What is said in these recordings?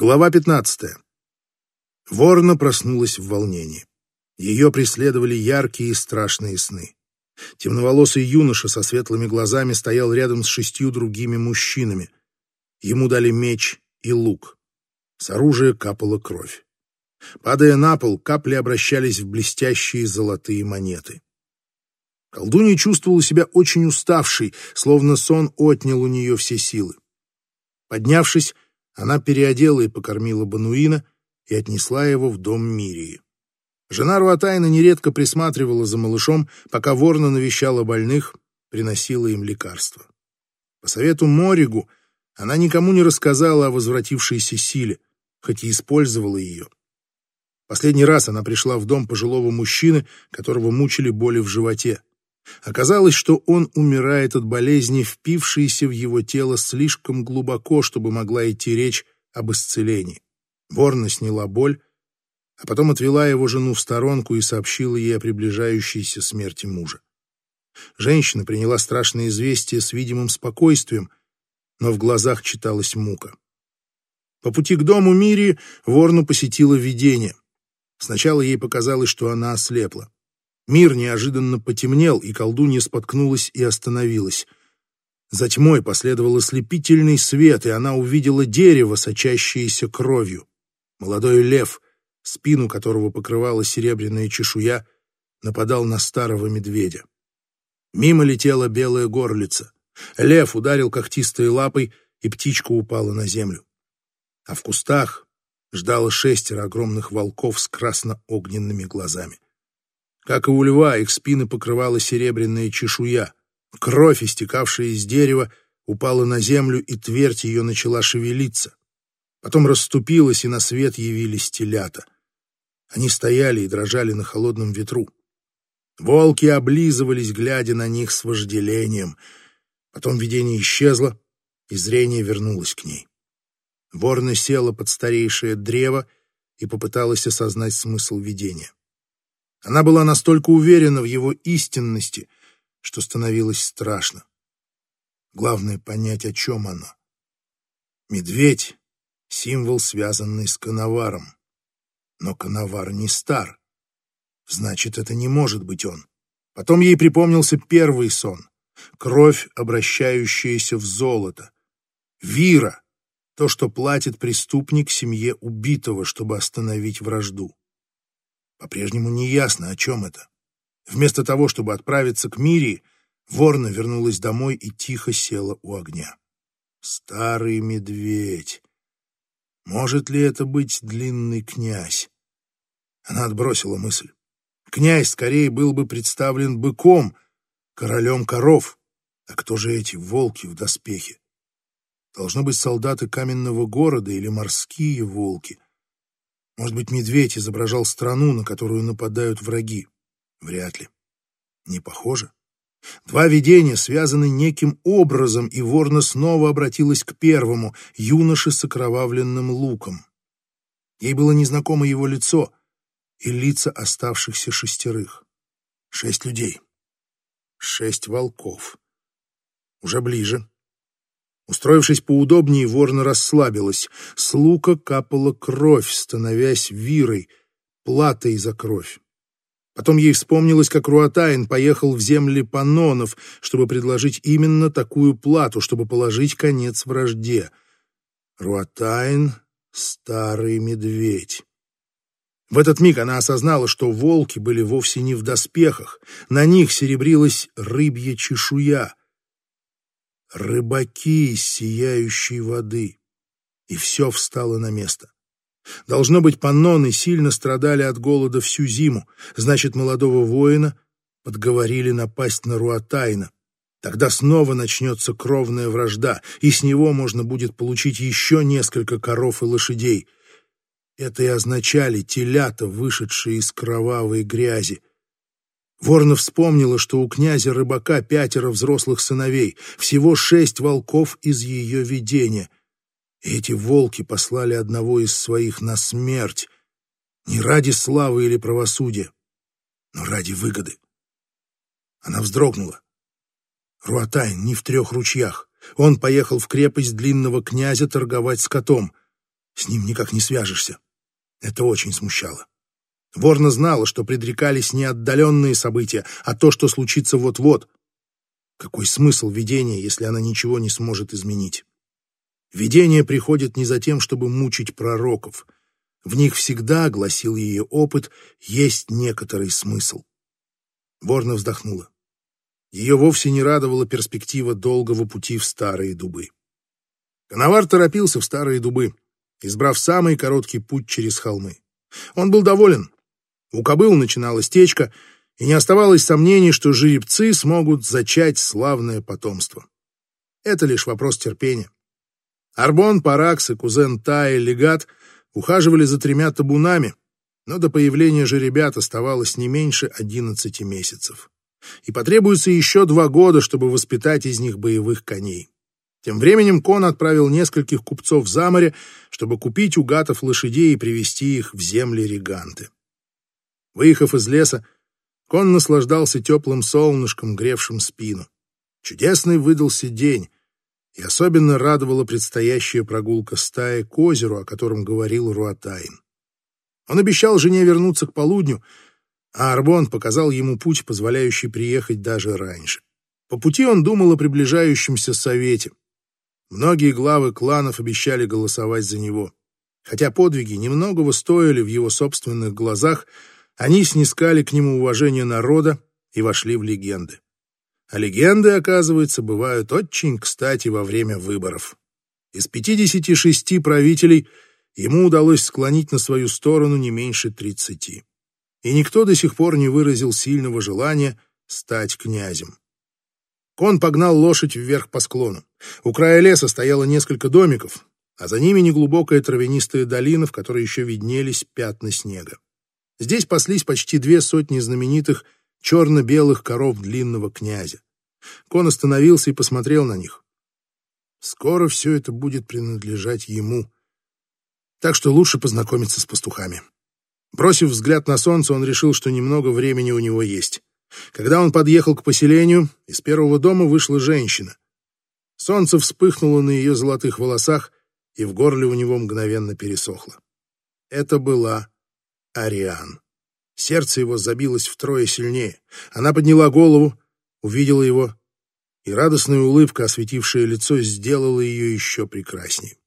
Глава 15. Ворна проснулась в волнении. Ее преследовали яркие и страшные сны. Темноволосый юноша со светлыми глазами стоял рядом с шестью другими мужчинами. Ему дали меч и лук. С оружия капала кровь. Падая на пол, капли обращались в блестящие золотые монеты. Колдунья чувствовала себя очень уставшей, словно сон отнял у нее все силы. Поднявшись, она переодела и покормила Бануина и отнесла его в дом Мирии. Жена Руатайна нередко присматривала за малышом, пока ворна навещала больных, приносила им лекарства. По совету Моригу она никому не рассказала о возвратившейся силе, хоть и использовала ее. Последний раз она пришла в дом пожилого мужчины, которого мучили боли в животе. Оказалось, что он умирает от болезни, впившейся в его тело слишком глубоко, чтобы могла идти речь об исцелении. Ворна сняла боль, а потом отвела его жену в сторонку и сообщила ей о приближающейся смерти мужа. Женщина приняла страшное известие с видимым спокойствием, но в глазах читалась мука. По пути к дому Мири Ворну посетила видение. Сначала ей показалось, что она ослепла. Мир неожиданно потемнел, и колдунья споткнулась и остановилась. За тьмой последовал ослепительный свет, и она увидела дерево, сочащееся кровью. Молодой лев, спину которого покрывала серебряная чешуя, нападал на старого медведя. Мимо летела белая горлица. Лев ударил когтистой лапой, и птичка упала на землю. А в кустах ждало шестеро огромных волков с красно-огненными глазами. Как и у льва, их спины покрывала серебряная чешуя. Кровь, истекавшая из дерева, упала на землю, и твердь ее начала шевелиться. Потом расступилась, и на свет явились телята. Они стояли и дрожали на холодном ветру. Волки облизывались, глядя на них с вожделением. Потом видение исчезло, и зрение вернулось к ней. Ворна села под старейшее древо и попыталась осознать смысл видения. Она была настолько уверена в его истинности, что становилось страшно. Главное — понять, о чем оно. Медведь — символ, связанный с коноваром. Но коновар не стар. Значит, это не может быть он. Потом ей припомнился первый сон. Кровь, обращающаяся в золото. Вира — то, что платит преступник семье убитого, чтобы остановить вражду. По-прежнему неясно, о чем это. Вместо того, чтобы отправиться к Мирии, Ворна вернулась домой и тихо села у огня. Старый медведь. Может ли это быть длинный князь? Она отбросила мысль. Князь скорее был бы представлен быком, королем коров. А кто же эти волки в доспехе? Должно быть солдаты каменного города или морские волки — может быть, медведь изображал страну, на которую нападают враги? Вряд ли. Не похоже. Два видения связаны неким образом, и Ворна снова обратилась к первому, юноше с окровавленным луком. Ей было незнакомо его лицо и лица оставшихся шестерых. Шесть людей. Шесть волков. Уже ближе. Устроившись поудобнее, ворна расслабилась. С лука капала кровь, становясь вирой, платой за кровь. Потом ей вспомнилось, как Руатайн поехал в земли панонов, чтобы предложить именно такую плату, чтобы положить конец вражде. Руатайн — старый медведь. В этот миг она осознала, что волки были вовсе не в доспехах. На них серебрилась рыбья чешуя рыбаки из сияющей воды. И все встало на место. Должно быть, панноны сильно страдали от голода всю зиму. Значит, молодого воина подговорили напасть на Руатайна. Тогда снова начнется кровная вражда, и с него можно будет получить еще несколько коров и лошадей. Это и означали телята, вышедшие из кровавой грязи. Ворна вспомнила, что у князя рыбака пятеро взрослых сыновей, всего шесть волков из ее видения. И эти волки послали одного из своих на смерть, не ради славы или правосудия, но ради выгоды. Она вздрогнула. Руатайн не в трех ручьях. Он поехал в крепость длинного князя торговать скотом. С ним никак не свяжешься. Это очень смущало. Ворна знала, что предрекались не отдаленные события, а то, что случится вот-вот. Какой смысл видения, если она ничего не сможет изменить? Видение приходит не за тем, чтобы мучить пророков. В них всегда, гласил ее опыт, есть некоторый смысл. Ворна вздохнула. Ее вовсе не радовала перспектива долгого пути в старые дубы. Коновар торопился в старые дубы, избрав самый короткий путь через холмы. Он был доволен. У кобыл начиналась течка, и не оставалось сомнений, что жеребцы смогут зачать славное потомство. Это лишь вопрос терпения. Арбон, Паракс и кузен Тай Легат ухаживали за тремя табунами, но до появления жеребят оставалось не меньше одиннадцати месяцев. И потребуется еще два года, чтобы воспитать из них боевых коней. Тем временем Кон отправил нескольких купцов за море, чтобы купить у гатов лошадей и привести их в земли Реганты. Выехав из леса, Кон наслаждался теплым солнышком, гревшим спину. Чудесный выдался день, и особенно радовала предстоящая прогулка стаи к озеру, о котором говорил Руатайн. Он обещал жене вернуться к полудню, а Арбон показал ему путь, позволяющий приехать даже раньше. По пути он думал о приближающемся совете. Многие главы кланов обещали голосовать за него. Хотя подвиги немногого стоили в его собственных глазах, они снискали к нему уважение народа и вошли в легенды. А легенды, оказывается, бывают очень кстати во время выборов. Из 56 правителей ему удалось склонить на свою сторону не меньше 30. И никто до сих пор не выразил сильного желания стать князем. Кон погнал лошадь вверх по склону. У края леса стояло несколько домиков, а за ними неглубокая травянистая долина, в которой еще виднелись пятна снега. Здесь паслись почти две сотни знаменитых черно-белых коров длинного князя. Кон остановился и посмотрел на них. Скоро все это будет принадлежать ему. Так что лучше познакомиться с пастухами. Бросив взгляд на солнце, он решил, что немного времени у него есть. Когда он подъехал к поселению, из первого дома вышла женщина. Солнце вспыхнуло на ее золотых волосах, и в горле у него мгновенно пересохло. Это была Ариан. Сердце его забилось втрое сильнее. Она подняла голову, увидела его, и радостная улыбка, осветившая лицо, сделала ее еще прекраснее.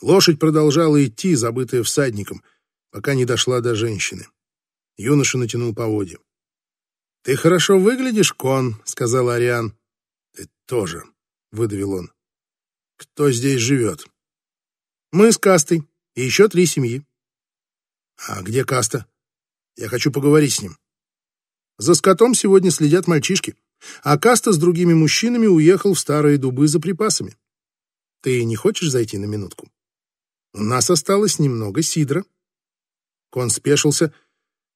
Лошадь продолжала идти, забытая всадником, пока не дошла до женщины. Юноша натянул поводья. — Ты хорошо выглядишь, Кон, — сказал Ариан. — Ты тоже, — выдавил он. — Кто здесь живет? — Мы с Кастой и еще три семьи. А где Каста? Я хочу поговорить с ним. За скотом сегодня следят мальчишки, а Каста с другими мужчинами уехал в старые дубы за припасами. Ты не хочешь зайти на минутку? У нас осталось немного сидра. Кон спешился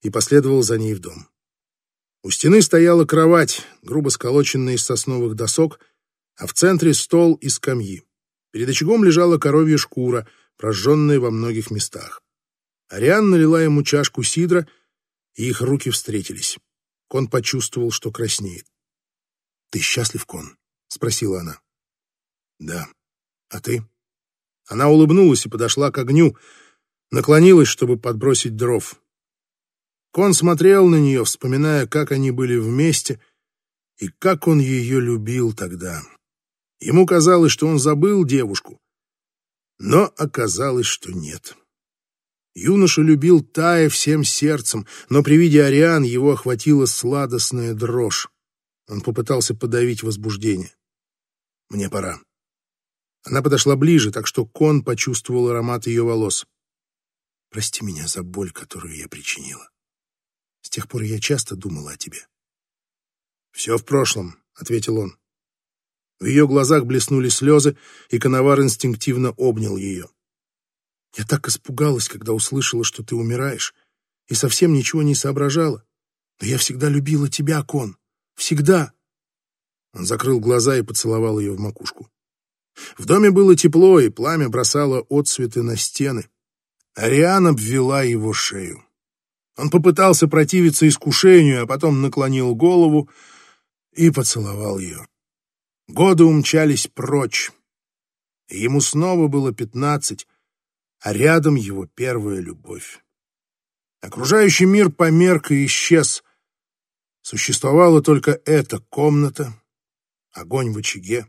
и последовал за ней в дом. У стены стояла кровать, грубо сколоченная из сосновых досок, а в центре стол и скамьи. Перед очагом лежала коровья шкура, прожженная во многих местах. Ариан налила ему чашку сидра, и их руки встретились. Кон почувствовал, что краснеет. «Ты счастлив, Кон?» — спросила она. «Да. А ты?» Она улыбнулась и подошла к огню, наклонилась, чтобы подбросить дров. Кон смотрел на нее, вспоминая, как они были вместе и как он ее любил тогда. Ему казалось, что он забыл девушку, но оказалось, что нет. Юноша любил Тая всем сердцем, но при виде Ариан его охватила сладостная дрожь. Он попытался подавить возбуждение. «Мне пора». Она подошла ближе, так что Кон почувствовал аромат ее волос. «Прости меня за боль, которую я причинила. С тех пор я часто думала о тебе». «Все в прошлом», — ответил он. В ее глазах блеснули слезы, и Коновар инстинктивно обнял ее. Я так испугалась, когда услышала, что ты умираешь, и совсем ничего не соображала. Но я всегда любила тебя, Кон. Всегда. Он закрыл глаза и поцеловал ее в макушку. В доме было тепло, и пламя бросало отцветы на стены. Ариан обвела его шею. Он попытался противиться искушению, а потом наклонил голову и поцеловал ее. Годы умчались прочь. ему снова было пятнадцать, а рядом его первая любовь. Окружающий мир померк и исчез. Существовала только эта комната, огонь в очаге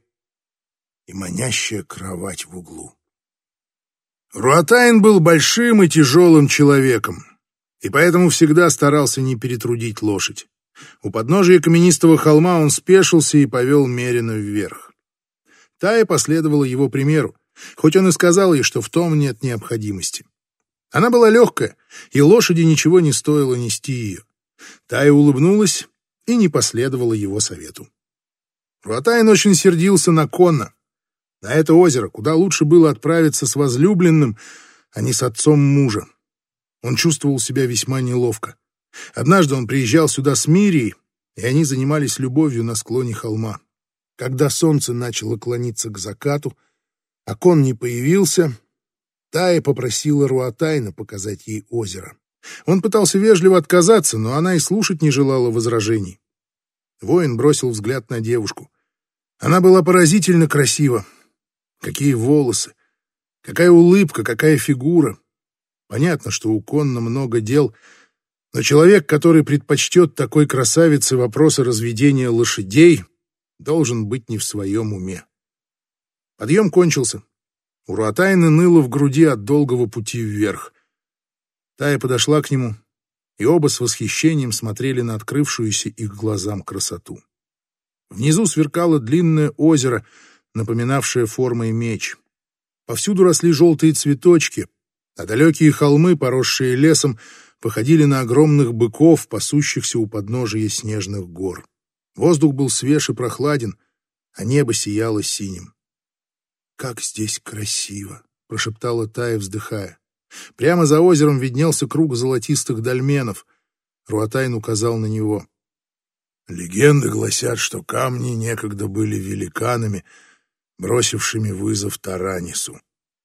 и манящая кровать в углу. Руатайн был большим и тяжелым человеком, и поэтому всегда старался не перетрудить лошадь. У подножия каменистого холма он спешился и повел Мерина вверх. Тая последовала его примеру, хоть он и сказал ей, что в том нет необходимости. Она была легкая, и лошади ничего не стоило нести ее. Тая улыбнулась и не последовала его совету. Руатайн очень сердился на Конна, на это озеро, куда лучше было отправиться с возлюбленным, а не с отцом мужа. Он чувствовал себя весьма неловко. Однажды он приезжал сюда с Мирией, и они занимались любовью на склоне холма. Когда солнце начало клониться к закату, а кон не появился, Тая попросила Руатайна показать ей озеро. Он пытался вежливо отказаться, но она и слушать не желала возражений. Воин бросил взгляд на девушку. Она была поразительно красива. Какие волосы, какая улыбка, какая фигура. Понятно, что у Конна много дел, но человек, который предпочтет такой красавице вопросы разведения лошадей, должен быть не в своем уме. Подъем кончился. У Руатайна ныло в груди от долгого пути вверх. Тая подошла к нему, и оба с восхищением смотрели на открывшуюся их глазам красоту. Внизу сверкало длинное озеро, напоминавшее формой меч. Повсюду росли желтые цветочки, а далекие холмы, поросшие лесом, походили на огромных быков, пасущихся у подножия снежных гор. Воздух был свеж и прохладен, а небо сияло синим. «Как здесь красиво!» — прошептала Тая, вздыхая. Прямо за озером виднелся круг золотистых дольменов. Руатайн указал на него. Легенды гласят, что камни некогда были великанами, бросившими вызов Таранису.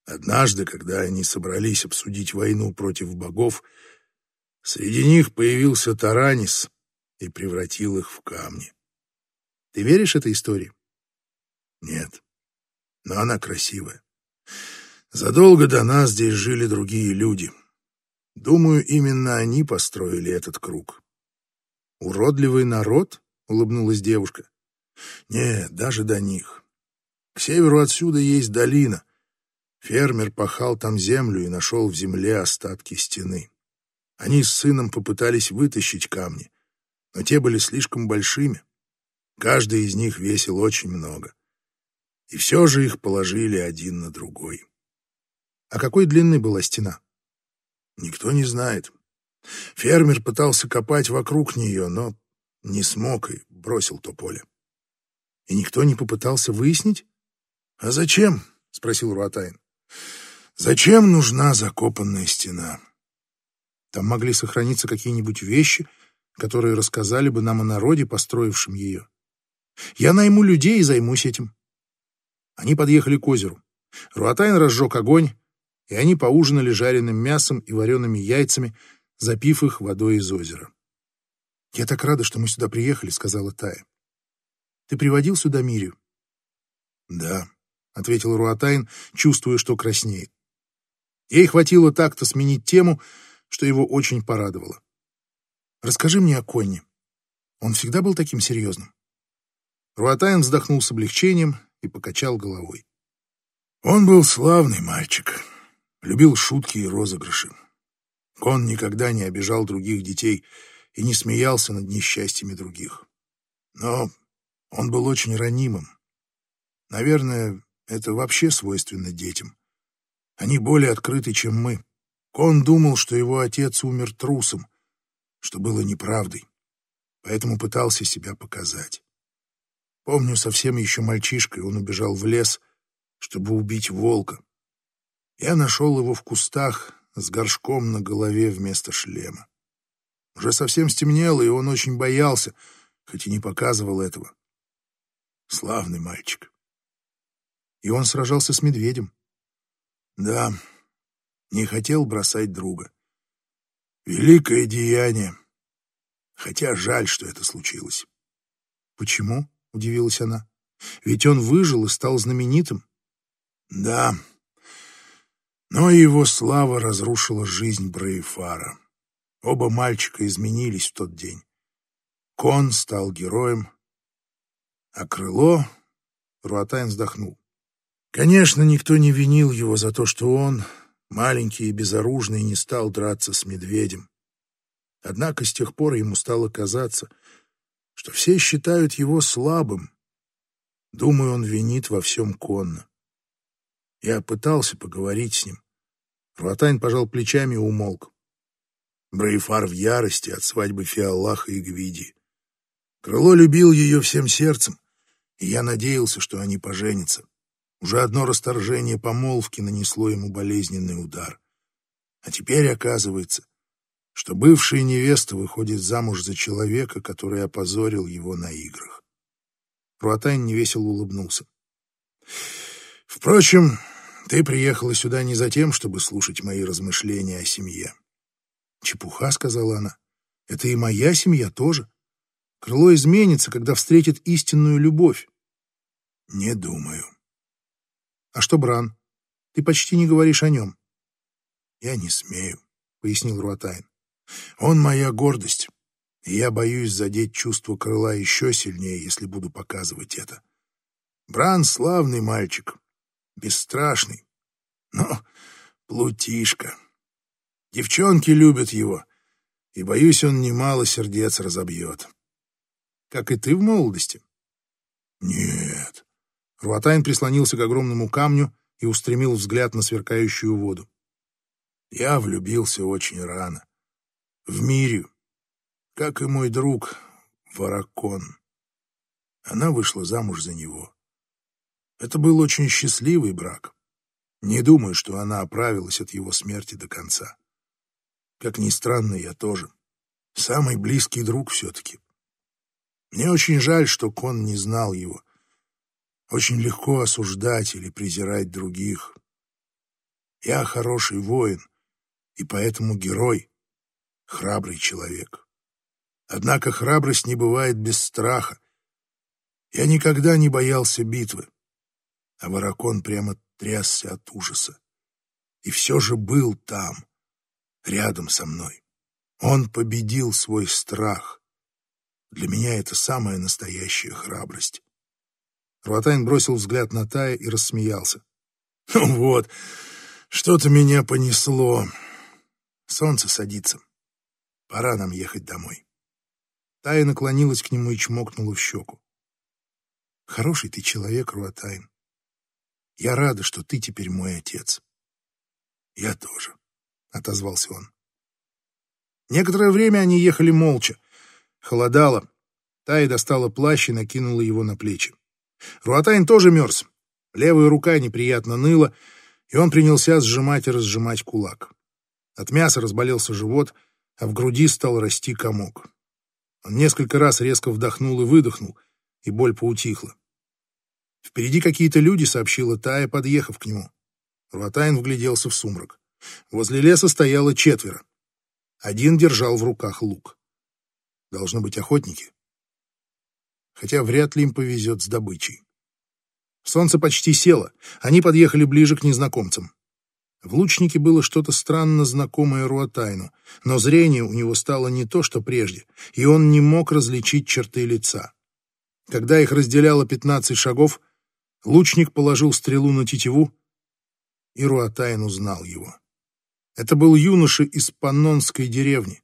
Однажды, когда они собрались обсудить войну против богов, среди них появился Таранис и превратил их в камни. Ты веришь этой истории? Нет но она красивая. Задолго до нас здесь жили другие люди. Думаю, именно они построили этот круг. «Уродливый народ?» — улыбнулась девушка. «Нет, даже до них. К северу отсюда есть долина. Фермер пахал там землю и нашел в земле остатки стены. Они с сыном попытались вытащить камни, но те были слишком большими. Каждый из них весил очень много и все же их положили один на другой. А какой длины была стена? Никто не знает. Фермер пытался копать вокруг нее, но не смог и бросил то поле. И никто не попытался выяснить? А зачем? — спросил Руатайн. Зачем нужна закопанная стена? Там могли сохраниться какие-нибудь вещи, которые рассказали бы нам о народе, построившем ее. Я найму людей и займусь этим. Они подъехали к озеру. Руатайн разжег огонь, и они поужинали жареным мясом и вареными яйцами, запив их водой из озера. «Я так рада, что мы сюда приехали», — сказала Тая. «Ты приводил сюда Мирию?» «Да», — ответил Руатайн, чувствуя, что краснеет. Ей хватило так-то сменить тему, что его очень порадовало. «Расскажи мне о Конне. Он всегда был таким серьезным?» Руатайн вздохнул с облегчением и покачал головой. Он был славный мальчик, любил шутки и розыгрыши. Он никогда не обижал других детей и не смеялся над несчастьями других. Но он был очень ранимым. Наверное, это вообще свойственно детям. Они более открыты, чем мы. Он думал, что его отец умер трусом, что было неправдой, поэтому пытался себя показать. Помню, совсем еще мальчишкой он убежал в лес, чтобы убить волка. Я нашел его в кустах с горшком на голове вместо шлема. Уже совсем стемнело, и он очень боялся, хоть и не показывал этого. Славный мальчик. И он сражался с медведем. Да, не хотел бросать друга. Великое деяние. Хотя жаль, что это случилось. Почему? — удивилась она. «Ведь он выжил и стал знаменитым». «Да, Но его слава разрушила жизнь Брейфара. Оба мальчика изменились в тот день. Кон стал героем, а крыло... Руатайн вздохнул. Конечно, никто не винил его за то, что он, маленький и безоружный, не стал драться с медведем. Однако с тех пор ему стало казаться, что все считают его слабым. Думаю, он винит во всем Конна. Я пытался поговорить с ним. Руатайн пожал плечами и умолк. Брейфар в ярости от свадьбы Фиаллаха и Гвиди. Крыло любил ее всем сердцем, и я надеялся, что они поженятся. Уже одно расторжение помолвки нанесло ему болезненный удар. А теперь оказывается, что бывшая невеста выходит замуж за человека, который опозорил его на играх. Руатайн невесело улыбнулся. «Впрочем, ты приехала сюда не за тем, чтобы слушать мои размышления о семье». «Чепуха», — сказала она. «Это и моя семья тоже. Крыло изменится, когда встретит истинную любовь». «Не думаю». «А что Бран? Ты почти не говоришь о нем». «Я не смею», — пояснил Руатайн. «Он моя гордость, и я боюсь задеть чувство крыла еще сильнее, если буду показывать это. Бран — славный мальчик, бесстрашный, но плутишка. Девчонки любят его, и, боюсь, он немало сердец разобьет. Как и ты в молодости. Нет. Руатайн прислонился к огромному камню и устремил взгляд на сверкающую воду. Я влюбился очень рано. В Мирию, как и мой друг Варакон. Она вышла замуж за него. Это был очень счастливый брак. Не думаю, что она оправилась от его смерти до конца. Как ни странно, я тоже. Самый близкий друг все-таки. Мне очень жаль, что Кон не знал его. Очень легко осуждать или презирать других. Я хороший воин, и поэтому герой, храбрый человек. Однако храбрость не бывает без страха. Я никогда не боялся битвы, а Варакон прямо трясся от ужаса. И все же был там, рядом со мной. Он победил свой страх. Для меня это самая настоящая храбрость. Руатайн бросил взгляд на Тая и рассмеялся. «Ну вот, что-то меня понесло. Солнце садится. Пора нам ехать домой». Тая наклонилась к нему и чмокнула в щеку. «Хороший ты человек, Руатайн. Я рада, что ты теперь мой отец». «Я тоже», — отозвался он. Некоторое время они ехали молча. Холодало. Тая достала плащ и накинула его на плечи. Руатайн тоже мерз. Левая рука неприятно ныла, и он принялся сжимать и разжимать кулак. От мяса разболелся живот, а в груди стал расти комок. Он несколько раз резко вдохнул и выдохнул, и боль поутихла. Впереди какие-то люди, сообщила Тая, подъехав к нему. Руатайн вгляделся в сумрак. Возле леса стояло четверо. Один держал в руках лук. Должно быть охотники. Хотя вряд ли им повезет с добычей. Солнце почти село. Они подъехали ближе к незнакомцам. В лучнике было что-то странно знакомое Руатайну, но зрение у него стало не то, что прежде, и он не мог различить черты лица. Когда их разделяло пятнадцать шагов, лучник положил стрелу на тетиву, и Руатайн узнал его. Это был юноша из Паннонской деревни,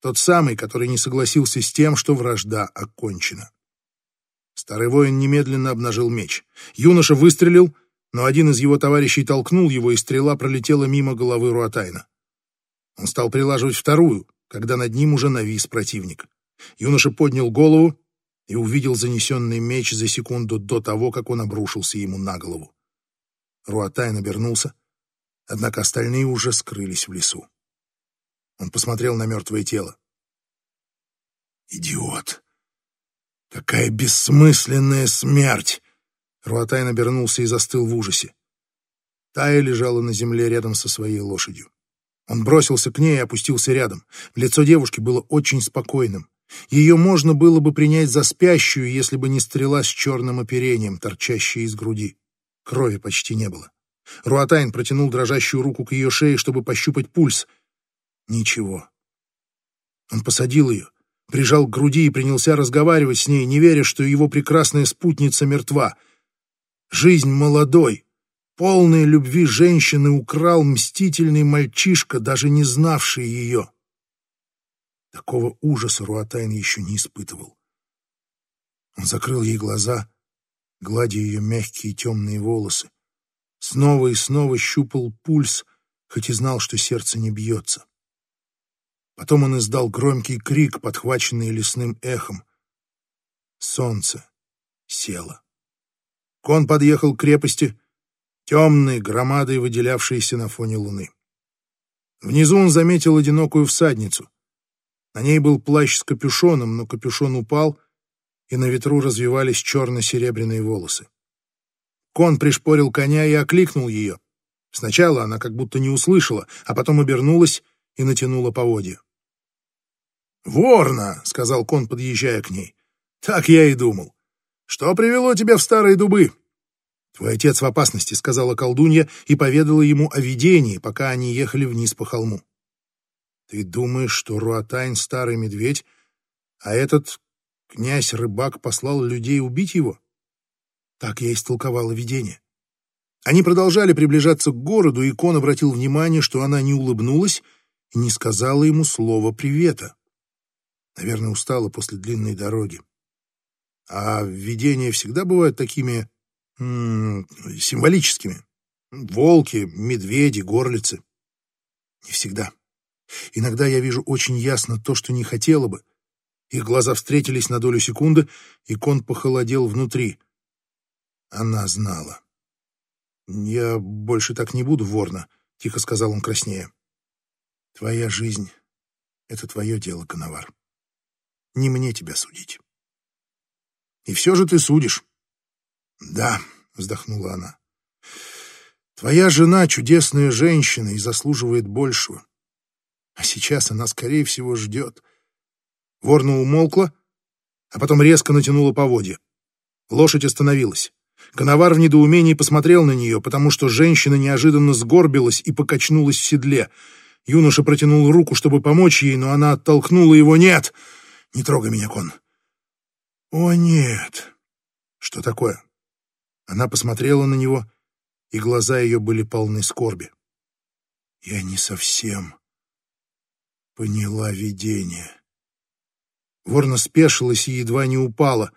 тот самый, который не согласился с тем, что вражда окончена. Старый воин немедленно обнажил меч. Юноша выстрелил, но один из его товарищей толкнул его, и стрела пролетела мимо головы Руатайна. Он стал прилаживать вторую, когда над ним уже навис противник. Юноша поднял голову и увидел занесенный меч за секунду до того, как он обрушился ему на голову. Руатайн обернулся, однако остальные уже скрылись в лесу. Он посмотрел на мертвое тело. «Идиот! Какая бессмысленная смерть!» Руатайн обернулся и застыл в ужасе. Тая лежала на земле рядом со своей лошадью. Он бросился к ней и опустился рядом. Лицо девушки было очень спокойным. Ее можно было бы принять за спящую, если бы не стрела с черным оперением, торчащей из груди. Крови почти не было. Руатайн протянул дрожащую руку к ее шее, чтобы пощупать пульс. Ничего. Он посадил ее, прижал к груди и принялся разговаривать с ней, не веря, что его прекрасная спутница мертва. Жизнь молодой, полной любви женщины украл мстительный мальчишка, даже не знавший ее. Такого ужаса Руатайн еще не испытывал. Он закрыл ей глаза, гладя ее мягкие темные волосы. Снова и снова щупал пульс, хоть и знал, что сердце не бьется. Потом он издал громкий крик, подхваченный лесным эхом. Солнце село. Кон подъехал к крепости, темной громадой, выделявшейся на фоне луны. Внизу он заметил одинокую всадницу. На ней был плащ с капюшоном, но капюшон упал, и на ветру развивались черно-серебряные волосы. Кон пришпорил коня и окликнул ее. Сначала она как будто не услышала, а потом обернулась и натянула поводья. «Ворна!» — сказал Кон, подъезжая к ней. «Так я и думал. Что привело тебя в старые дубы?» «Твой отец в опасности», — сказала колдунья и поведала ему о видении, пока они ехали вниз по холму. «Ты думаешь, что Руатайн — старый медведь, а этот князь-рыбак послал людей убить его?» Так я истолковала видение. Они продолжали приближаться к городу, и Кон обратил внимание, что она не улыбнулась и не сказала ему слова привета. Наверное, устала после длинной дороги. А видения всегда бывают такими символическими. Волки, медведи, горлицы. Не всегда. Иногда я вижу очень ясно то, что не хотела бы. Их глаза встретились на долю секунды, и кон похолодел внутри. Она знала. «Я больше так не буду, Ворна», — тихо сказал он краснее. «Твоя жизнь — это твое дело, Коновар. Не мне тебя судить. И все же ты судишь. Да, вздохнула она. Твоя жена чудесная женщина и заслуживает большего. А сейчас она, скорее всего, ждет. Ворна умолкла, а потом резко натянула поводья. Лошадь остановилась. Коновар в недоумении посмотрел на нее, потому что женщина неожиданно сгорбилась и покачнулась в седле. Юноша протянул руку, чтобы помочь ей, но она оттолкнула его. «Нет!» Не трогай меня, Кон. О, нет. Что такое? Она посмотрела на него, и глаза ее были полны скорби. Я не совсем поняла видение. Ворна спешилась и едва не упала.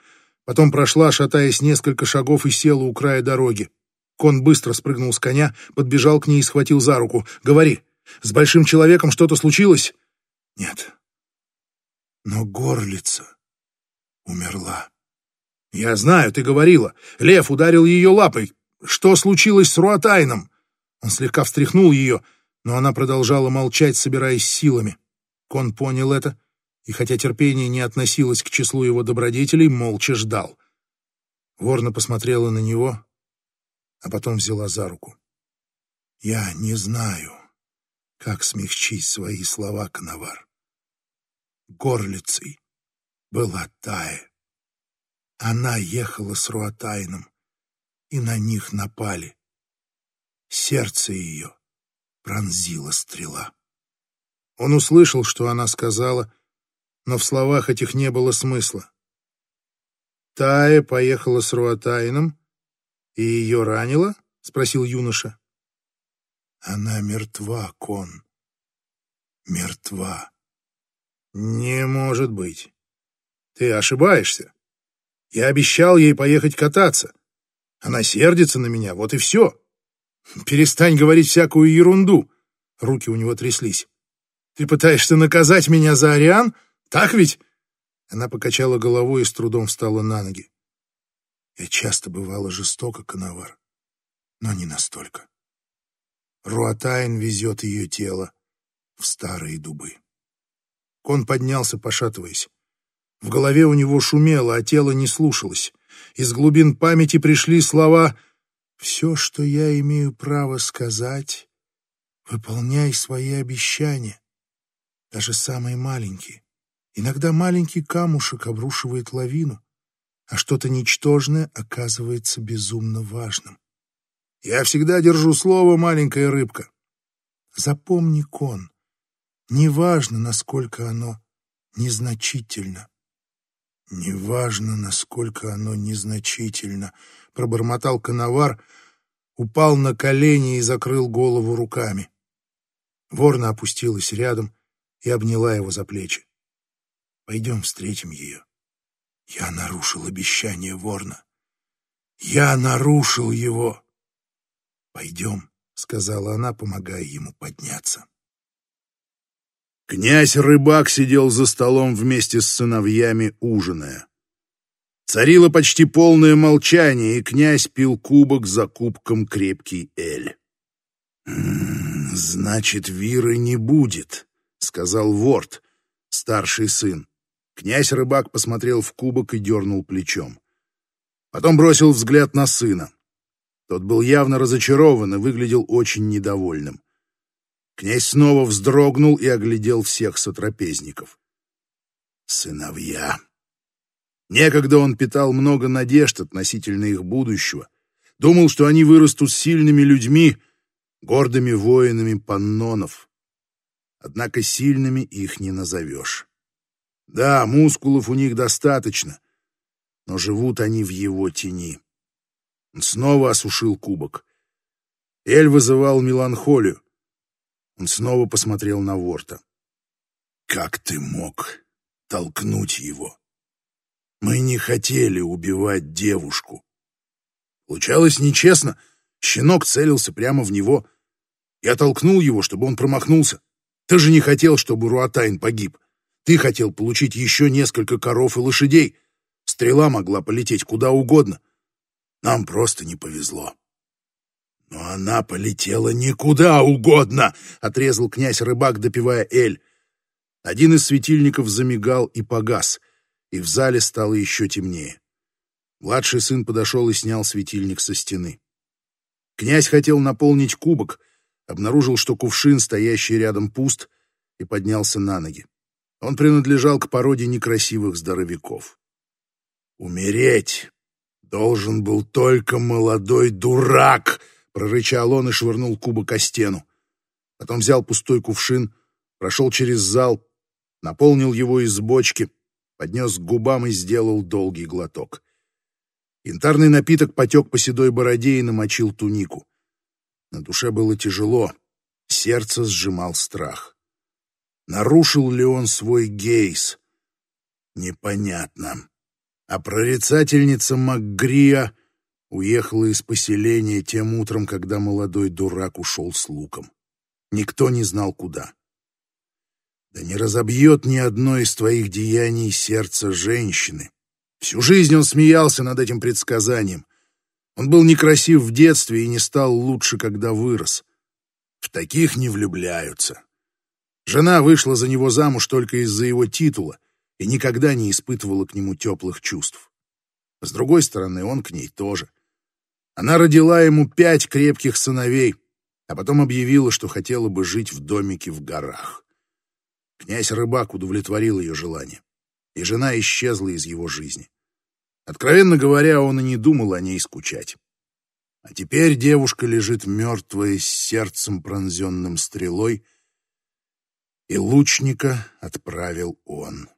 Потом прошла, шатаясь несколько шагов, и села у края дороги. Кон быстро спрыгнул с коня, подбежал к ней и схватил за руку. «Говори, с большим человеком что-то случилось?» «Нет, но горлица умерла. «Я знаю, ты говорила. Лев ударил ее лапой. Что случилось с Руатайном?» Он слегка встряхнул ее, но она продолжала молчать, собираясь силами. Кон понял это, и хотя терпение не относилось к числу его добродетелей, молча ждал. Ворна посмотрела на него, а потом взяла за руку. «Я не знаю, как смягчить свои слова, Коновар горлицей была Тая. Она ехала с Руатайном, и на них напали. Сердце ее пронзила стрела. Он услышал, что она сказала, но в словах этих не было смысла. Тая поехала с Руатайном и ее ранила? — спросил юноша. Она мертва, Кон. Мертва. «Не может быть. Ты ошибаешься. Я обещал ей поехать кататься. Она сердится на меня, вот и все. Перестань говорить всякую ерунду». Руки у него тряслись. «Ты пытаешься наказать меня за Ариан? Так ведь?» Она покачала головой и с трудом встала на ноги. Я часто бывала жестоко, Коновар, но не настолько. Руатайн везет ее тело в старые дубы. Он поднялся, пошатываясь. В голове у него шумело, а тело не слушалось. Из глубин памяти пришли слова «Все, что я имею право сказать, выполняй свои обещания, даже самые маленькие. Иногда маленький камушек обрушивает лавину, а что-то ничтожное оказывается безумно важным. Я всегда держу слово, маленькая рыбка. Запомни, Кон, неважно, насколько оно незначительно. Неважно, насколько оно незначительно, пробормотал коновар, упал на колени и закрыл голову руками. Ворна опустилась рядом и обняла его за плечи. Пойдем встретим ее. Я нарушил обещание Ворна. Я нарушил его. Пойдем, сказала она, помогая ему подняться. Князь-рыбак сидел за столом вместе с сыновьями, ужиная. Царило почти полное молчание, и князь пил кубок за кубком крепкий эль. «Значит, Виры не будет», — сказал Ворд, старший сын. Князь-рыбак посмотрел в кубок и дернул плечом. Потом бросил взгляд на сына. Тот был явно разочарован и выглядел очень недовольным. Князь снова вздрогнул и оглядел всех сотрапезников. Сыновья. Некогда он питал много надежд относительно их будущего. Думал, что они вырастут сильными людьми, гордыми воинами паннонов. Однако сильными их не назовешь. Да, мускулов у них достаточно, но живут они в его тени. Он снова осушил кубок. Эль вызывал меланхолию. Он снова посмотрел на Ворта. «Как ты мог толкнуть его? Мы не хотели убивать девушку». Получалось нечестно. Щенок целился прямо в него. Я толкнул его, чтобы он промахнулся. Ты же не хотел, чтобы Руатайн погиб. Ты хотел получить еще несколько коров и лошадей. Стрела могла полететь куда угодно. Нам просто не повезло. Но она полетела никуда угодно, отрезал князь рыбак, допивая эль. Один из светильников замигал и погас, и в зале стало еще темнее. Младший сын подошел и снял светильник со стены. Князь хотел наполнить кубок, обнаружил, что кувшин, стоящий рядом, пуст, и поднялся на ноги. Он принадлежал к породе некрасивых здоровяков. «Умереть должен был только молодой дурак!» — прорычал он и швырнул кубок о стену. Потом взял пустой кувшин, прошел через зал, наполнил его из бочки, поднес к губам и сделал долгий глоток. Янтарный напиток потек по седой бороде и намочил тунику. На душе было тяжело, сердце сжимал страх. Нарушил ли он свой гейс? Непонятно. А прорицательница МакГрия уехала из поселения тем утром, когда молодой дурак ушел с луком. Никто не знал, куда. Да не разобьет ни одно из твоих деяний сердце женщины. Всю жизнь он смеялся над этим предсказанием. Он был некрасив в детстве и не стал лучше, когда вырос. В таких не влюбляются. Жена вышла за него замуж только из-за его титула и никогда не испытывала к нему теплых чувств. С другой стороны, он к ней тоже. Она родила ему пять крепких сыновей, а потом объявила, что хотела бы жить в домике в горах. Князь-рыбак удовлетворил ее желание, и жена исчезла из его жизни. Откровенно говоря, он и не думал о ней скучать. А теперь девушка лежит мертвая с сердцем пронзенным стрелой — и лучника отправил он.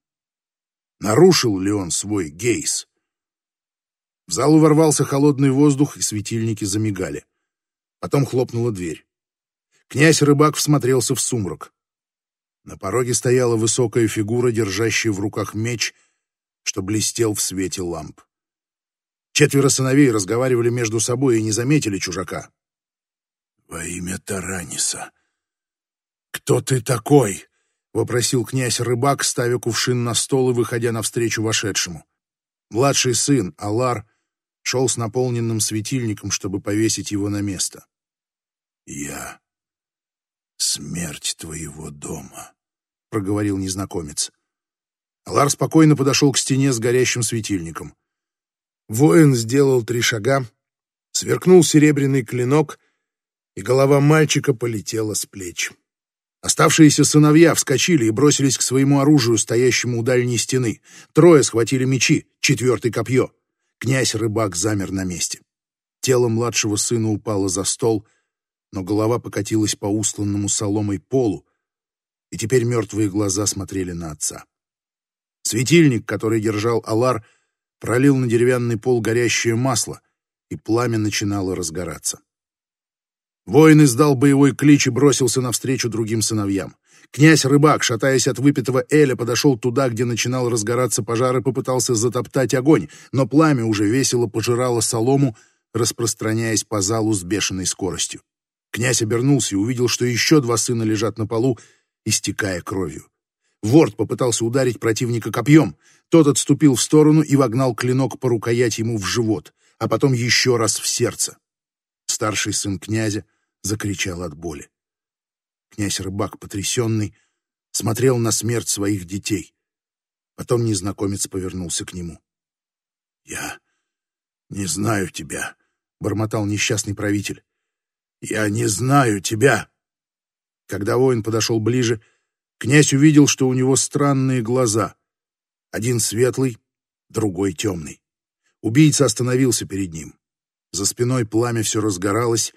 Нарушил ли он свой гейс? В залу ворвался холодный воздух, и светильники замигали. Потом хлопнула дверь. Князь-рыбак всмотрелся в сумрак. На пороге стояла высокая фигура, держащая в руках меч, что блестел в свете ламп. Четверо сыновей разговаривали между собой и не заметили чужака. «Во имя Тараниса», «Кто ты такой?» — вопросил князь-рыбак, ставя кувшин на стол и выходя навстречу вошедшему. Младший сын, Алар, шел с наполненным светильником, чтобы повесить его на место. «Я — смерть твоего дома», — проговорил незнакомец. Алар спокойно подошел к стене с горящим светильником. Воин сделал три шага, сверкнул серебряный клинок, и голова мальчика полетела с плеч. Оставшиеся сыновья вскочили и бросились к своему оружию, стоящему у дальней стены. Трое схватили мечи, четвертый — копье. Князь-рыбак замер на месте. Тело младшего сына упало за стол, но голова покатилась по устланному соломой полу, и теперь мертвые глаза смотрели на отца. Светильник, который держал Алар, пролил на деревянный пол горящее масло, и пламя начинало разгораться. Воин издал боевой клич и бросился навстречу другим сыновьям. Князь-рыбак, шатаясь от выпитого Эля, подошел туда, где начинал разгораться пожар и попытался затоптать огонь, но пламя уже весело пожирало солому, распространяясь по залу с бешеной скоростью. Князь обернулся и увидел, что еще два сына лежат на полу, истекая кровью. Ворд попытался ударить противника копьем. Тот отступил в сторону и вогнал клинок по рукоять ему в живот, а потом еще раз в сердце. Старший сын князя закричал от боли. Князь-рыбак, потрясенный, смотрел на смерть своих детей. Потом незнакомец повернулся к нему. «Я не знаю тебя», — бормотал несчастный правитель. «Я не знаю тебя». Когда воин подошел ближе, князь увидел, что у него странные глаза. Один светлый, другой темный. Убийца остановился перед ним. За спиной пламя все разгоралось,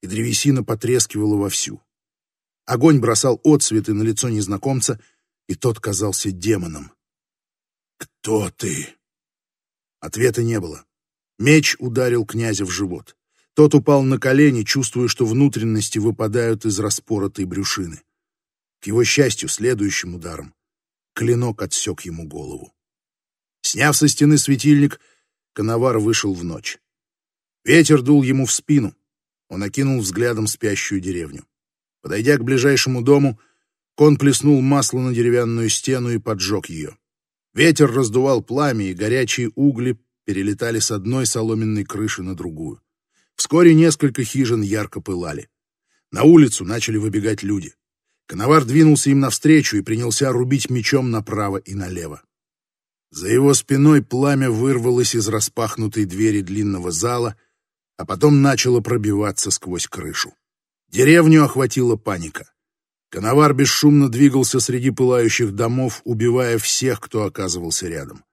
и древесина потрескивала вовсю. Огонь бросал отсветы на лицо незнакомца, и тот казался демоном. «Кто ты?» Ответа не было. Меч ударил князя в живот. Тот упал на колени, чувствуя, что внутренности выпадают из распоротой брюшины. К его счастью, следующим ударом клинок отсек ему голову. Сняв со стены светильник, Коновар вышел в ночь. Ветер дул ему в спину. Он окинул взглядом спящую деревню. Подойдя к ближайшему дому, кон плеснул масло на деревянную стену и поджег ее. Ветер раздувал пламя, и горячие угли перелетали с одной соломенной крыши на другую. Вскоре несколько хижин ярко пылали. На улицу начали выбегать люди. Коновар двинулся им навстречу и принялся рубить мечом направо и налево. За его спиной пламя вырвалось из распахнутой двери длинного зала, а потом начало пробиваться сквозь крышу. Деревню охватила паника. Коновар бесшумно двигался среди пылающих домов, убивая всех, кто оказывался рядом.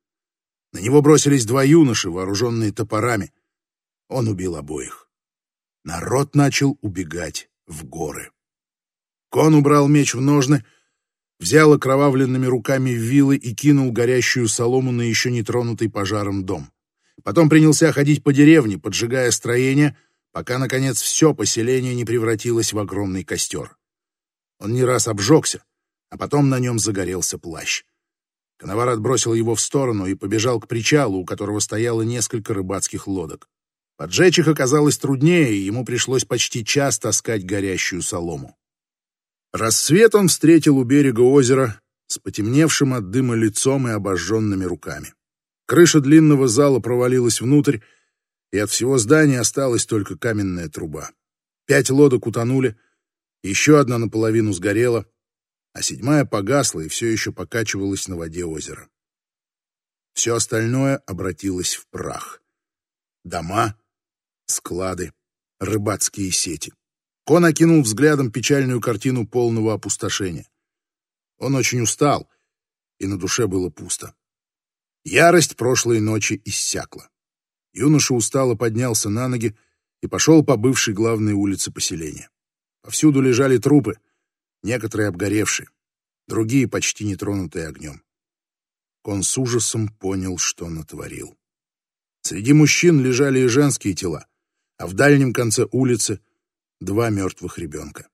На него бросились два юноши, вооруженные топорами. Он убил обоих. Народ начал убегать в горы. Кон убрал меч в ножны — взял окровавленными руками вилы и кинул горящую солому на еще не тронутый пожаром дом. Потом принялся ходить по деревне, поджигая строения, пока, наконец, все поселение не превратилось в огромный костер. Он не раз обжегся, а потом на нем загорелся плащ. Коновар отбросил его в сторону и побежал к причалу, у которого стояло несколько рыбацких лодок. Поджечь их оказалось труднее, и ему пришлось почти час таскать горящую солому. Рассвет он встретил у берега озера с потемневшим от дыма лицом и обожженными руками. Крыша длинного зала провалилась внутрь, и от всего здания осталась только каменная труба. Пять лодок утонули, еще одна наполовину сгорела, а седьмая погасла и все еще покачивалась на воде озера. Все остальное обратилось в прах. Дома, склады, рыбацкие сети. Кон окинул взглядом печальную картину полного опустошения. Он очень устал, и на душе было пусто. Ярость прошлой ночи иссякла. Юноша устало поднялся на ноги и пошел по бывшей главной улице поселения. Повсюду лежали трупы, некоторые обгоревшие, другие почти не тронутые огнем. Кон с ужасом понял, что натворил. Среди мужчин лежали и женские тела, а в дальнем конце улицы два мертвых ребенка.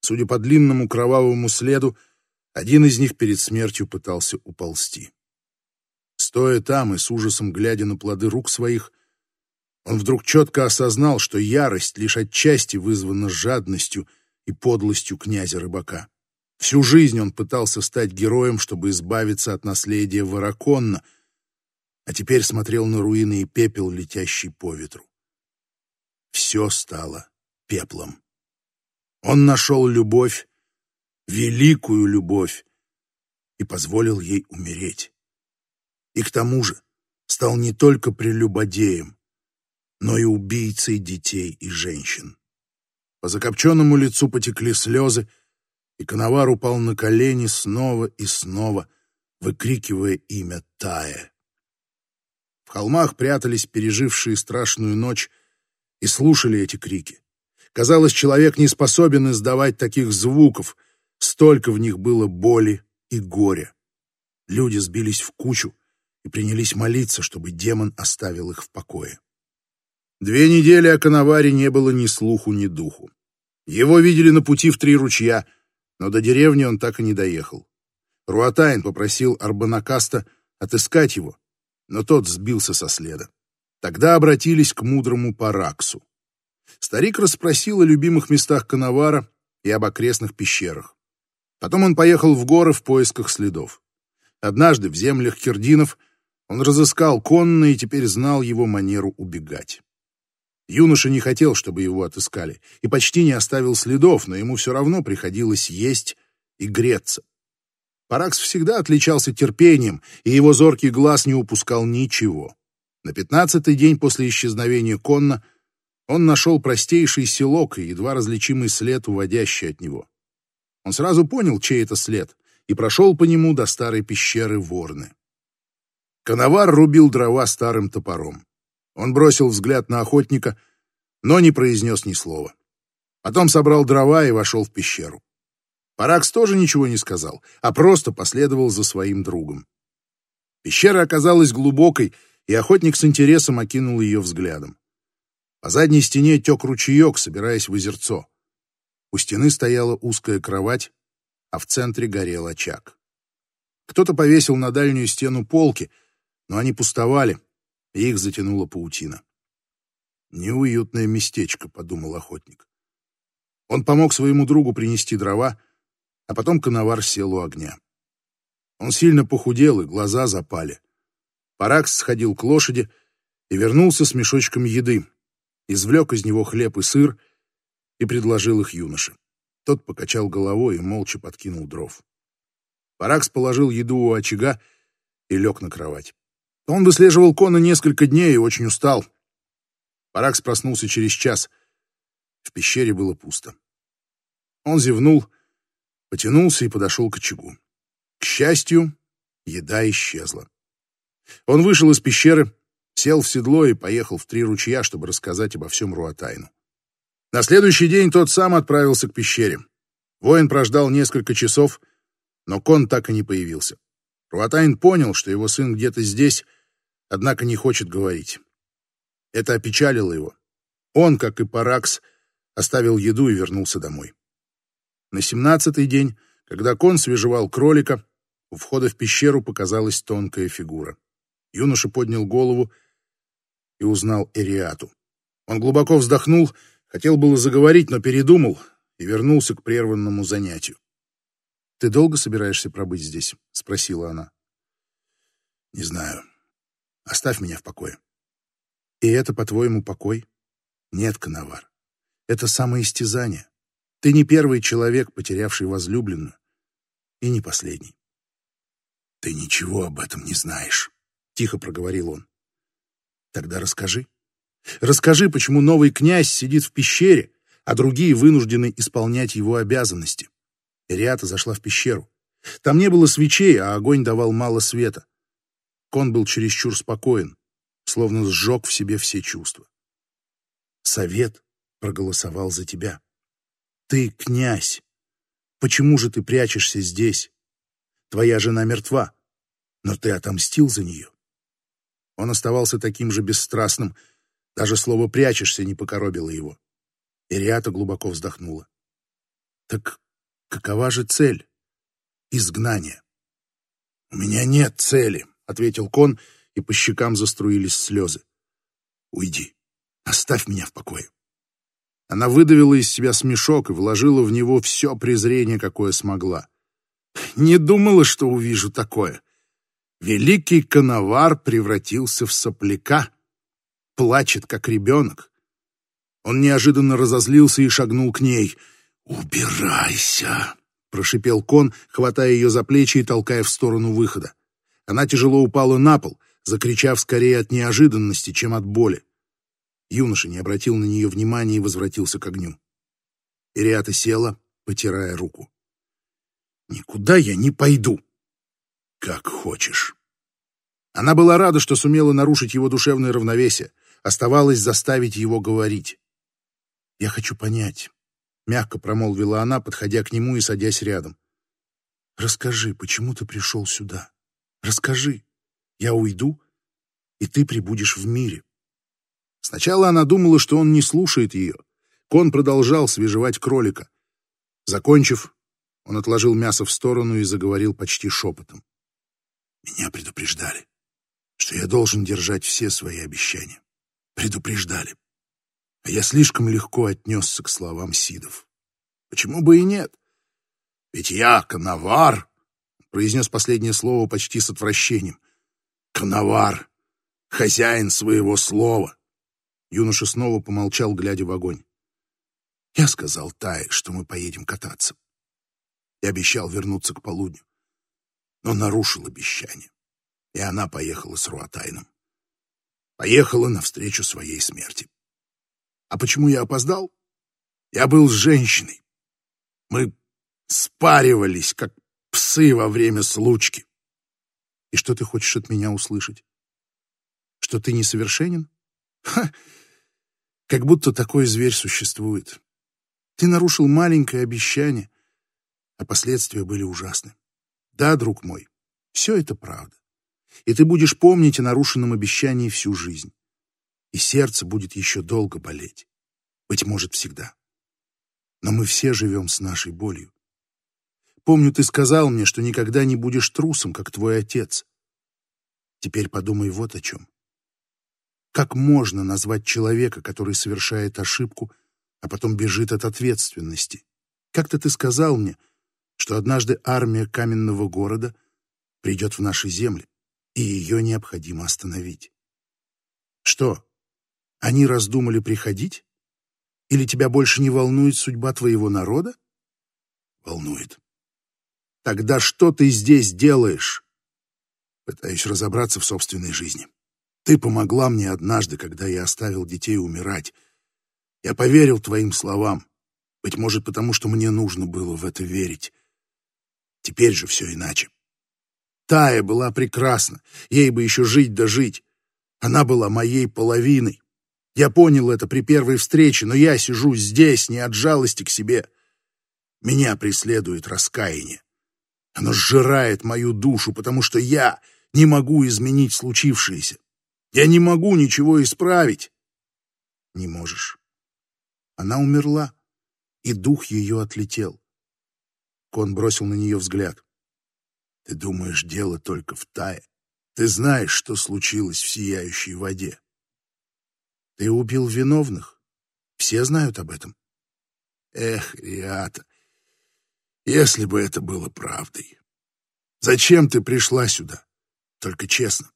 Судя по длинному кровавому следу, один из них перед смертью пытался уползти. Стоя там и с ужасом глядя на плоды рук своих, он вдруг четко осознал, что ярость лишь отчасти вызвана жадностью и подлостью князя-рыбака. Всю жизнь он пытался стать героем, чтобы избавиться от наследия Вараконна, а теперь смотрел на руины и пепел, летящий по ветру. Все стало пеплом. Он нашел любовь, великую любовь, и позволил ей умереть. И к тому же стал не только прелюбодеем, но и убийцей детей и женщин. По закопченному лицу потекли слезы, и Коновар упал на колени снова и снова, выкрикивая имя Тая. В холмах прятались пережившие страшную ночь и слушали эти крики. Казалось, человек не способен издавать таких звуков, столько в них было боли и горя. Люди сбились в кучу и принялись молиться, чтобы демон оставил их в покое. Две недели о Коноваре не было ни слуху, ни духу. Его видели на пути в три ручья, но до деревни он так и не доехал. Руатайн попросил Арбанакаста отыскать его, но тот сбился со следа. Тогда обратились к мудрому Параксу. Старик расспросил о любимых местах Коновара и об окрестных пещерах. Потом он поехал в горы в поисках следов. Однажды в землях кирдинов он разыскал конно и теперь знал его манеру убегать. Юноша не хотел, чтобы его отыскали, и почти не оставил следов, но ему все равно приходилось есть и греться. Паракс всегда отличался терпением, и его зоркий глаз не упускал ничего. На пятнадцатый день после исчезновения Конна он нашел простейший селок и едва различимый след, уводящий от него. Он сразу понял, чей это след, и прошел по нему до старой пещеры Ворны. Коновар рубил дрова старым топором. Он бросил взгляд на охотника, но не произнес ни слова. Потом собрал дрова и вошел в пещеру. Паракс тоже ничего не сказал, а просто последовал за своим другом. Пещера оказалась глубокой, и охотник с интересом окинул ее взглядом. По задней стене тек ручеек, собираясь в озерцо. У стены стояла узкая кровать, а в центре горел очаг. Кто-то повесил на дальнюю стену полки, но они пустовали, и их затянула паутина. «Неуютное местечко», — подумал охотник. Он помог своему другу принести дрова, а потом коновар сел у огня. Он сильно похудел, и глаза запали. Паракс сходил к лошади и вернулся с мешочком еды, извлек из него хлеб и сыр и предложил их юноше. Тот покачал головой и молча подкинул дров. Паракс положил еду у очага и лег на кровать. Он выслеживал Кона несколько дней и очень устал. Паракс проснулся через час. В пещере было пусто. Он зевнул, потянулся и подошел к очагу. К счастью, еда исчезла. Он вышел из пещеры, сел в седло и поехал в три ручья, чтобы рассказать обо всем Руатайну. На следующий день тот сам отправился к пещере. Воин прождал несколько часов, но кон так и не появился. Руатайн понял, что его сын где-то здесь, однако не хочет говорить. Это опечалило его. Он, как и Паракс, оставил еду и вернулся домой. На семнадцатый день, когда кон свежевал кролика, у входа в пещеру показалась тонкая фигура. Юноша поднял голову и узнал Эриату. Он глубоко вздохнул, хотел было заговорить, но передумал и вернулся к прерванному занятию. «Ты долго собираешься пробыть здесь?» — спросила она. «Не знаю. Оставь меня в покое». «И это, по-твоему, покой?» «Нет, Коновар. Это самоистязание. Ты не первый человек, потерявший возлюбленную, и не последний». «Ты ничего об этом не знаешь». — тихо проговорил он. «Тогда расскажи. Расскажи, почему новый князь сидит в пещере, а другие вынуждены исполнять его обязанности». Ириата зашла в пещеру. Там не было свечей, а огонь давал мало света. Кон был чересчур спокоен, словно сжег в себе все чувства. Совет проголосовал за тебя. Ты князь. Почему же ты прячешься здесь? Твоя жена мертва, но ты отомстил за нее. Он оставался таким же бесстрастным. Даже слово «прячешься» не покоробило его. Ириата глубоко вздохнула. «Так какова же цель? Изгнание». «У меня нет цели», — ответил Кон, и по щекам заструились слезы. «Уйди. Оставь меня в покое». Она выдавила из себя смешок и вложила в него все презрение, какое смогла. «Не думала, что увижу такое великий коновар превратился в сопляка, плачет, как ребенок. Он неожиданно разозлился и шагнул к ней. «Убирайся!» — прошипел кон, хватая ее за плечи и толкая в сторону выхода. Она тяжело упала на пол, закричав скорее от неожиданности, чем от боли. Юноша не обратил на нее внимания и возвратился к огню. Ириата села, потирая руку. «Никуда я не пойду!» «Как хочешь». Она была рада, что сумела нарушить его душевное равновесие. Оставалось заставить его говорить. «Я хочу понять», — мягко промолвила она, подходя к нему и садясь рядом. «Расскажи, почему ты пришел сюда? Расскажи. Я уйду, и ты прибудешь в мире». Сначала она думала, что он не слушает ее. Кон продолжал свежевать кролика. Закончив, он отложил мясо в сторону и заговорил почти шепотом. «Меня предупреждали, что я должен держать все свои обещания. Предупреждали. А я слишком легко отнесся к словам Сидов. Почему бы и нет? Ведь я коновар, произнес последнее слово почти с отвращением. Коновар, хозяин своего слова. Юноша снова помолчал, глядя в огонь. Я сказал Тае, что мы поедем кататься. Я обещал вернуться к полудню, но нарушил обещание, и она поехала с Руатайном. Поехала навстречу своей смерти. А почему я опоздал? Я был с женщиной. Мы спаривались, как псы во время случки. И что ты хочешь от меня услышать? Что ты несовершенен? Ха! Как будто такой зверь существует. Ты нарушил маленькое обещание, а последствия были ужасны. Да, друг мой, все это правда и ты будешь помнить о нарушенном обещании всю жизнь. И сердце будет еще долго болеть. Быть может, всегда. Но мы все живем с нашей болью. Помню, ты сказал мне, что никогда не будешь трусом, как твой отец. Теперь подумай вот о чем. Как можно назвать человека, который совершает ошибку, а потом бежит от ответственности? Как-то ты сказал мне, что однажды армия каменного города придет в наши земли и ее необходимо остановить. Что, они раздумали приходить? Или тебя больше не волнует судьба твоего народа? Волнует. Тогда что ты здесь делаешь? Пытаюсь разобраться в собственной жизни. Ты помогла мне однажды, когда я оставил детей умирать. Я поверил твоим словам. Быть может, потому что мне нужно было в это верить. Теперь же все иначе. Тая была прекрасна, ей бы еще жить да жить. Она была моей половиной. Я понял это при первой встрече, но я сижу здесь не от жалости к себе. Меня преследует раскаяние. Оно сжирает мою душу, потому что я не могу изменить случившееся. Я не могу ничего исправить. Не можешь. Она умерла, и дух ее отлетел. Кон бросил на нее взгляд. Ты думаешь, дело только в тае. Ты знаешь, что случилось в сияющей воде. Ты убил виновных. Все знают об этом. Эх, Риата, если бы это было правдой. Зачем ты пришла сюда? Только честно.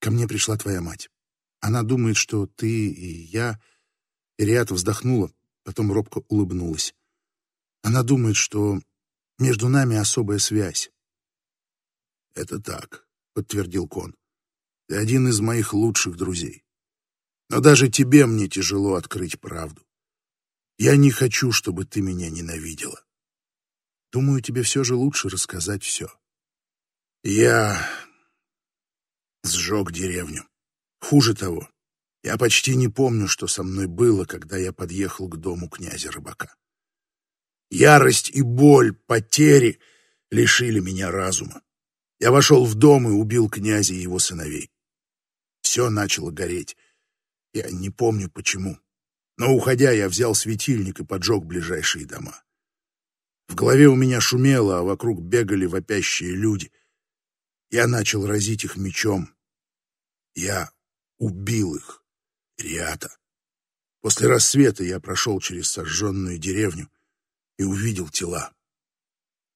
Ко мне пришла твоя мать. Она думает, что ты и я... Риата вздохнула, потом робко улыбнулась. Она думает, что между нами особая связь. «Это так», — подтвердил Кон. «Ты один из моих лучших друзей. Но даже тебе мне тяжело открыть правду. Я не хочу, чтобы ты меня ненавидела. Думаю, тебе все же лучше рассказать все. Я сжег деревню. Хуже того, я почти не помню, что со мной было, когда я подъехал к дому князя Рыбака. Ярость и боль, потери лишили меня разума. Я вошел в дом и убил князя и его сыновей. Все начало гореть. Я не помню почему. Но, уходя, я взял светильник и поджег ближайшие дома. В голове у меня шумело, а вокруг бегали вопящие люди. Я начал разить их мечом. Я убил их, Риата. После рассвета я прошел через сожженную деревню и увидел тела.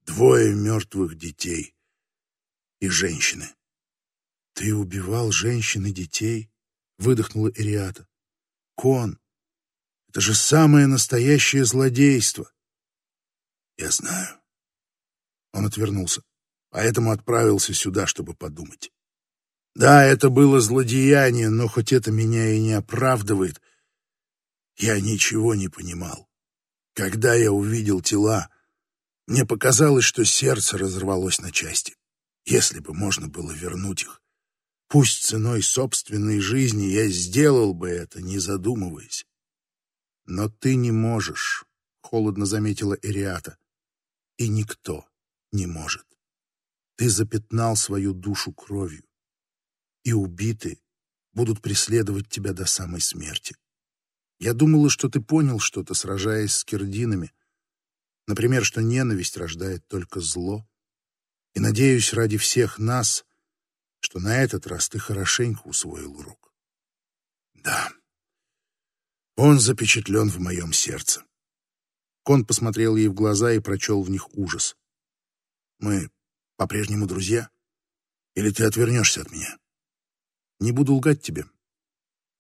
Двое мертвых детей — и женщины. «Ты убивал женщин и детей?» — выдохнула Ириата. «Кон, это же самое настоящее злодейство!» «Я знаю». Он отвернулся, поэтому отправился сюда, чтобы подумать. «Да, это было злодеяние, но хоть это меня и не оправдывает, я ничего не понимал. Когда я увидел тела, мне показалось, что сердце разорвалось на части если бы можно было вернуть их. Пусть ценой собственной жизни я сделал бы это, не задумываясь. Но ты не можешь, — холодно заметила Эриата, — и никто не может. Ты запятнал свою душу кровью, и убиты будут преследовать тебя до самой смерти. Я думала, что ты понял что-то, сражаясь с кирдинами. Например, что ненависть рождает только зло. И надеюсь ради всех нас, что на этот раз ты хорошенько усвоил урок. Да, он запечатлен в моем сердце. Кон посмотрел ей в глаза и прочел в них ужас. Мы по-прежнему друзья? Или ты отвернешься от меня? Не буду лгать тебе.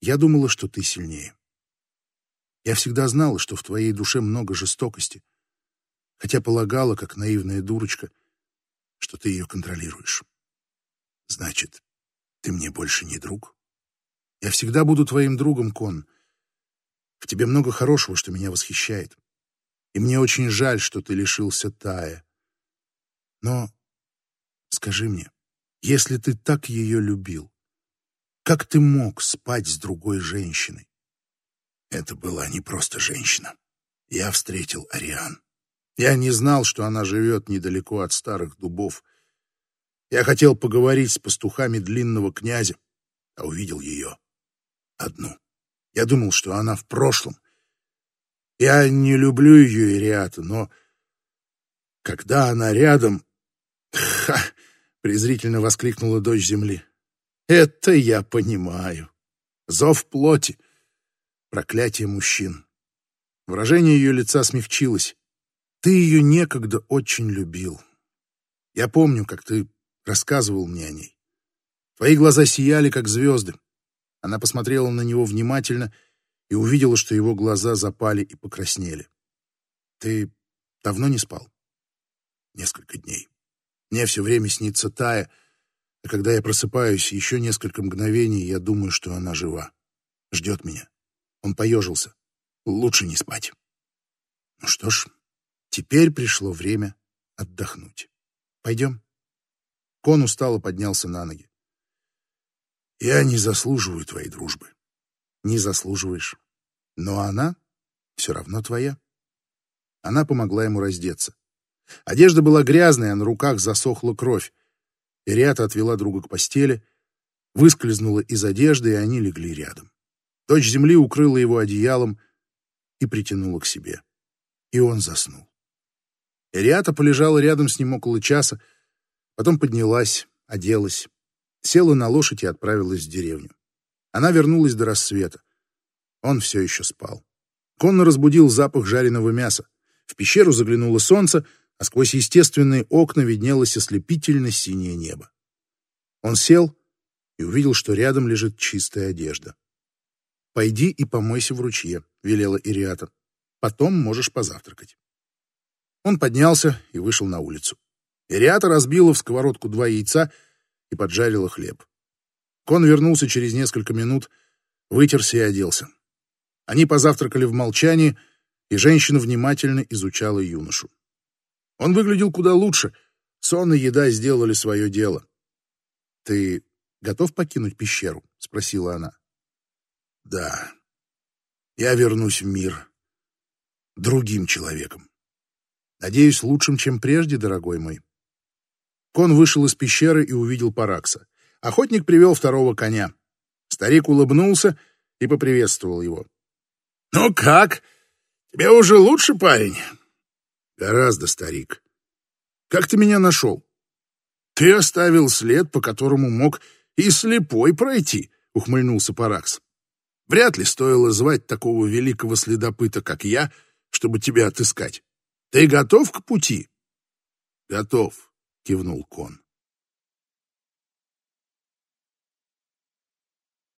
Я думала, что ты сильнее. Я всегда знала, что в твоей душе много жестокости, хотя полагала, как наивная дурочка, что ты ее контролируешь. Значит, ты мне больше не друг? Я всегда буду твоим другом, Кон. В тебе много хорошего, что меня восхищает. И мне очень жаль, что ты лишился Тая. Но скажи мне, если ты так ее любил, как ты мог спать с другой женщиной? Это была не просто женщина. Я встретил Ариан. Я не знал, что она живет недалеко от старых дубов. Я хотел поговорить с пастухами длинного князя, а увидел ее одну. Я думал, что она в прошлом. Я не люблю ее, Ириата, но когда она рядом... Ха! презрительно воскликнула дочь земли. Это я понимаю. Зов плоти. Проклятие мужчин. Выражение ее лица смягчилось. Ты ее некогда очень любил. Я помню, как ты рассказывал мне о ней. Твои глаза сияли, как звезды. Она посмотрела на него внимательно и увидела, что его глаза запали и покраснели. Ты давно не спал? Несколько дней. Мне все время снится Тая, а когда я просыпаюсь, еще несколько мгновений, я думаю, что она жива. Ждет меня. Он поежился. Лучше не спать. Ну что ж, теперь пришло время отдохнуть. Пойдем. Кон устало поднялся на ноги. «Я не заслуживаю твоей дружбы». «Не заслуживаешь. Но она все равно твоя». Она помогла ему раздеться. Одежда была грязная, а на руках засохла кровь. Ириата отвела друга к постели, выскользнула из одежды, и они легли рядом. Дочь земли укрыла его одеялом и притянула к себе. И он заснул. Ириата полежала рядом с ним около часа, Потом поднялась, оделась, села на лошадь и отправилась в деревню. Она вернулась до рассвета. Он все еще спал. Конно разбудил запах жареного мяса. В пещеру заглянуло солнце, а сквозь естественные окна виднелось ослепительно синее небо. Он сел и увидел, что рядом лежит чистая одежда. «Пойди и помойся в ручье», — велела Ириата. «Потом можешь позавтракать». Он поднялся и вышел на улицу. Ириата разбила в сковородку два яйца и поджарила хлеб. Кон вернулся через несколько минут, вытерся и оделся. Они позавтракали в молчании, и женщина внимательно изучала юношу. Он выглядел куда лучше. Сон и еда сделали свое дело. «Ты готов покинуть пещеру?» — спросила она. «Да. Я вернусь в мир другим человеком. Надеюсь, лучшим, чем прежде, дорогой мой». Кон вышел из пещеры и увидел Паракса. Охотник привел второго коня. Старик улыбнулся и поприветствовал его. «Ну как? Тебе уже лучше, парень?» «Гораздо, старик. Как ты меня нашел?» «Ты оставил след, по которому мог и слепой пройти», — ухмыльнулся Паракс. «Вряд ли стоило звать такого великого следопыта, как я, чтобы тебя отыскать. Ты готов к пути?» «Готов», — кивнул Кон.